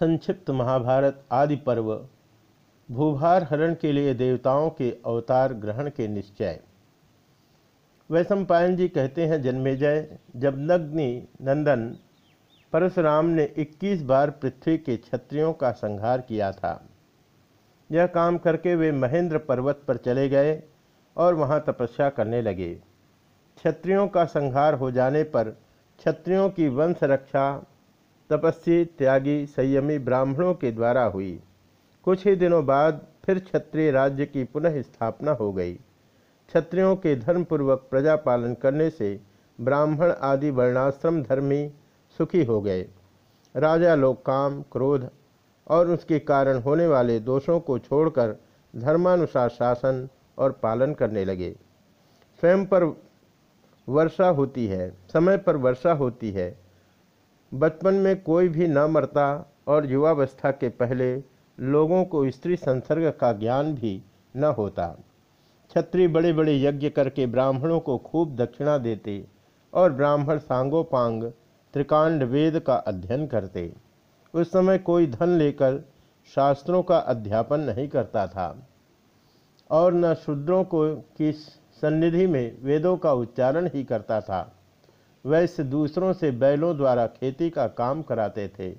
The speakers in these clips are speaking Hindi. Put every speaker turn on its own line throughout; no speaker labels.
संक्षिप्त महाभारत आदि पर्व, भूभार हरण के लिए देवताओं के अवतार ग्रहण के निश्चय। वैशंपायन जी कहते हैं जन्मेजय जब नग्नि नंदन परशुराम ने 21 बार पृथ्वी के क्षत्रियों का संहार किया था। यह काम करके वे महेंद्र पर्वत पर चले गए और वहाँ तपस्या करने लगे। क्षत्रियों का संहार हो जाने पर क्षत्रियों की वंश रक्षा तपस्वी त्यागी, संयमी ब्राह्मणों के द्वारा हुई। कुछ ही दिनों बाद फिर क्षत्रिय राज्य की पुनः स्थापना हो गई। क्षत्रियों के धर्मपूर्वक प्रजा पालन करने से ब्राह्मण आदि वर्णाश्रम धर्मी सुखी हो गए। राजा लोग काम, क्रोध और उसके कारण होने वाले दोषों को छोड़कर धर्मानुसार शासन और पालन करने लगे। स्वयं पर वर्षा होती है, समय पर वर्षा होती है। बचपन में कोई भी न मरता और युवावस्था के पहले लोगों को स्त्री संसर्ग का ज्ञान भी न होता। छत्री बड़े बड़े यज्ञ करके ब्राह्मणों को खूब दक्षिणा देते और ब्राह्मण सांगोपांग, त्रिकांड वेद का अध्ययन करते। उस समय कोई धन लेकर शास्त्रों का अध्यापन नहीं करता था। और न शूद्रों को की सन्निधि में वेदों का उच्चारण ही करता था। वैसे दूसरों से बैलों द्वारा खेती का काम कराते थे।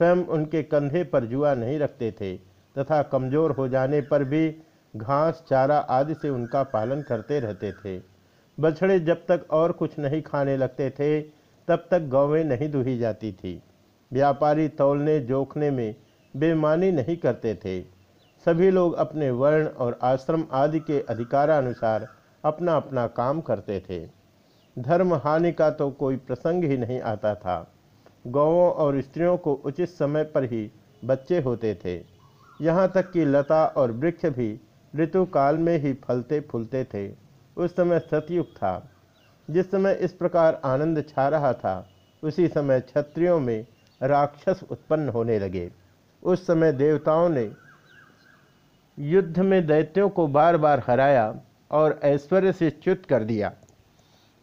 स्वयं उनके कंधे पर जुआ नहीं रखते थे तथा कमज़ोर हो जाने पर भी घास, चारा आदि से उनका पालन करते रहते थे। बछड़े जब तक और कुछ नहीं खाने लगते थे, तब तक गौवें नहीं दुही जाती थी। व्यापारी तौलने, जोखने में बेमानी नहीं करते थे। सभी लोग अपने वर्ण और आश्रम आदि के अधिकारानुसार अपना अपना काम करते थे। धर्म हानि का तो कोई प्रसंग ही नहीं आता था। गौों और स्त्रियों को उचित समय पर ही बच्चे होते थे। यहाँ तक कि लता और वृक्ष भी ऋतु काल में ही फलते फूलते थे। उस समय सतयुग था। जिस समय इस प्रकार आनंद छा रहा था, उसी समय क्षत्रियों में राक्षस उत्पन्न होने लगे। उस समय देवताओं ने युद्ध में दैत्यों को बार बार हराया और ऐश्वर्य से च्युत कर दिया।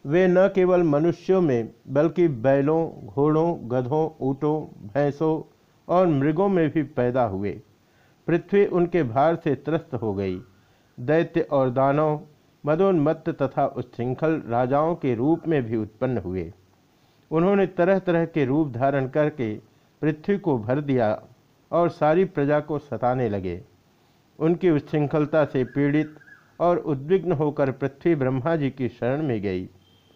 वे न केवल मनुष्यों में, बल्कि बैलों, घोड़ों, गधों, ऊँटों, भैंसों और मृगों में भी पैदा हुए। पृथ्वी उनके भार से त्रस्त हो गई। दैत्य और दानव, मदोन्मत्त तथा उच्छृंखल राजाओं के रूप में भी उत्पन्न हुए। उन्होंने तरह तरह के रूप धारण करके पृथ्वी को भर दिया और सारी प्रजा को सताने लगे। उनकी उच्छृंखलता से पीड़ित और उद्विग्न होकर पृथ्वी ब्रह्मा जी की शरण में गई।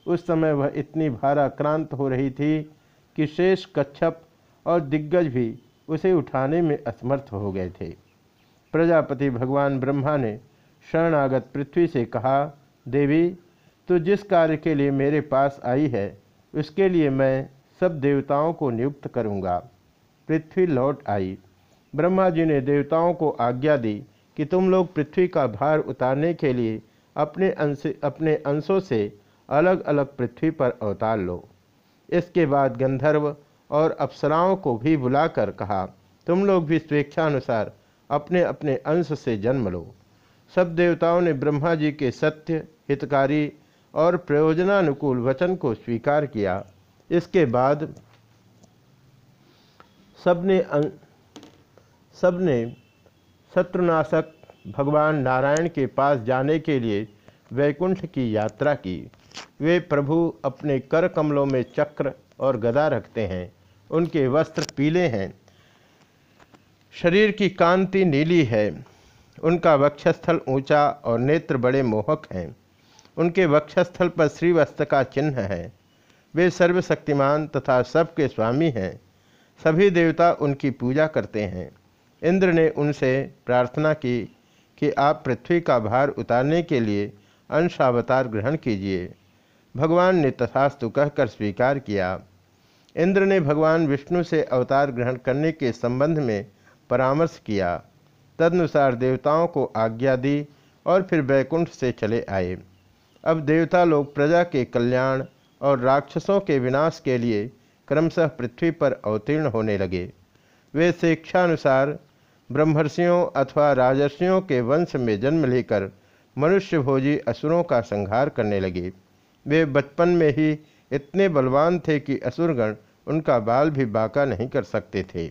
उस समय वह इतनी भाराक्रांत हो रही थी कि शेष कच्छप और दिग्गज भी उसे उठाने में असमर्थ हो गए थे। प्रजापति भगवान ब्रह्मा ने शरणागत पृथ्वी से कहा, देवी तो जिस कार्य के लिए मेरे पास आई है, उसके लिए मैं सब देवताओं को नियुक्त करूँगा पृथ्वी लौट आई। ब्रह्मा जी ने देवताओं को आज्ञा दी कि तुम लोग पृथ्वी का भार उतारने के लिए अपने अंश अपने अंशों से अलग अलग पृथ्वी पर अवतार लो। इसके बाद गंधर्व और अप्सराओं को भी बुलाकर कहा, तुम लोग भी स्वेच्छानुसार अपने अपने अंश से जन्म लो। सब देवताओं ने ब्रह्मा जी के सत्य, हितकारी और प्रयोजनानुकूल वचन को स्वीकार किया। इसके बाद सबने सबने शत्रुनाशक भगवान नारायण के पास जाने के लिए वैकुंठ की यात्रा की। वे प्रभु अपने कर कमलों में चक्र और गदा रखते हैं। उनके वस्त्र पीले हैं। शरीर की कांति नीली है। उनका वक्षस्थल ऊँचा और नेत्र बड़े मोहक हैं। उनके वक्षस्थल पर श्रीवस्त्र का चिन्ह है। वे सर्वशक्तिमान तथा सबके स्वामी हैं। सभी देवता उनकी पूजा करते हैं। इंद्र ने उनसे प्रार्थना की कि आप पृथ्वी का भार उतारने के लिए अंशावतार ग्रहण कीजिए। भगवान ने तथास्तु कहकर स्वीकार किया। इंद्र ने भगवान विष्णु से अवतार ग्रहण करने के संबंध में परामर्श किया। तदनुसार देवताओं को आज्ञा दी और फिर वैकुंठ से चले आए। अब देवता लोग प्रजा के कल्याण और राक्षसों के विनाश के लिए क्रमशः पृथ्वी पर अवतीर्ण होने लगे। वे शिक्षानुसार ब्रह्मर्षियों अथवा राजर्षियों के वंश में जन्म लेकर मनुष्य भोजी असुरों का संहार करने लगे। वे बचपन में ही इतने बलवान थे कि असुरगण उनका बाल भी बाका नहीं कर सकते थे।